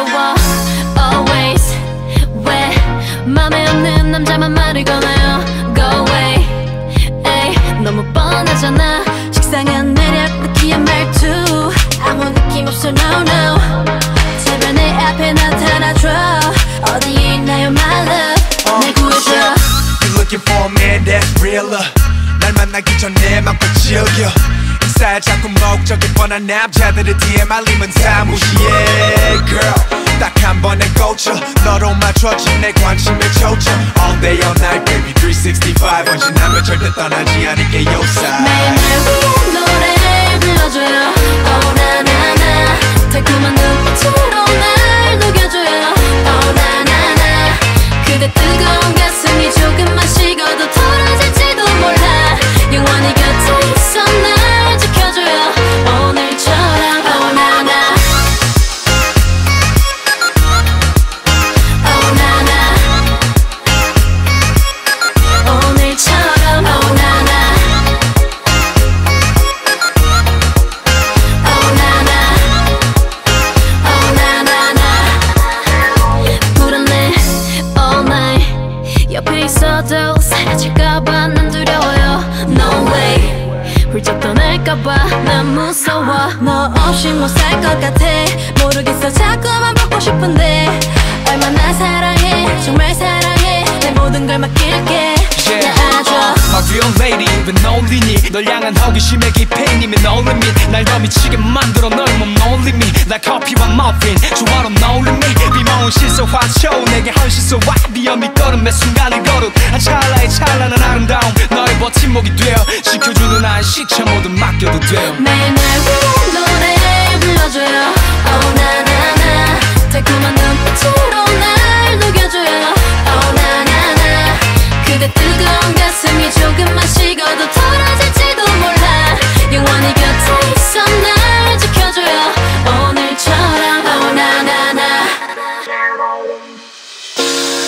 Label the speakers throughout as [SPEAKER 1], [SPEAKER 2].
[SPEAKER 1] 지겨워 always. 왜? 맘에 없는 남자만 말을 거나요. Go away. 에이, 너무 뻔하잖아. 식상한 매력 느끼한 말투. 아무 느낌 없어 no no. 제발 내 앞에 나타나줘. 어디에 있나요 my love? uh, 날 구해줘.
[SPEAKER 2] You looking for me that's realer. 날 만나기 전에 맘껏 즐겨. 살 자꾸 목적이 뻔한 남자들의 DM 알림은 다 무시해 꽂혀 너로 맞춰진 내 관심을 초점 All day all night baby 365 언제나면 절대 떠나지 않을게 요사
[SPEAKER 1] 매일 날 위한 노래 떠날까봐. 난 무서워. 너 없이 못 살 것 같아. 모르겠어. 자꾸만 보고 싶은데. 얼마나 사랑해. 정말 사랑해. 내 모든 걸 맡길게. 날
[SPEAKER 3] 널 향한 호기심의 깊이님의 no limit 날더 미치게 만들어 널몸 limit 날 커피와 머핀 조화로 limit 비모은 시소 화초 내게 헌신 쏘아 위험이 걸음 매 순간을 거룩. 한 찰나의 찬란한 아름다움. 너의 버팀목이 되어 지켜주는 안식처 모두 맡겨도 돼요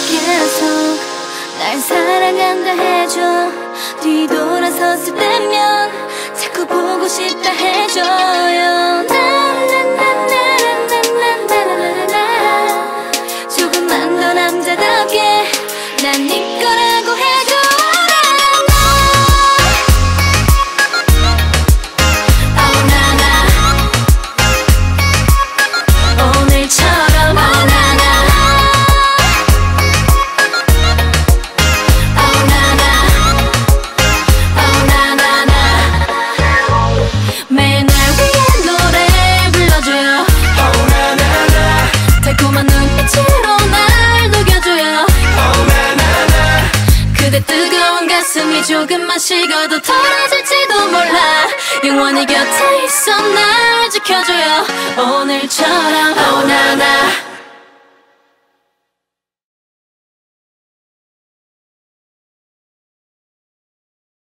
[SPEAKER 1] 계속 날 사랑한다 해줘. 뒤돌아섰을 때면 자꾸 보고 싶다 해줘요 조금만 식어도 덜해질지도 몰라. 영원히 곁에 있어 날 지켜줘요. 오늘처럼 오나나. oh,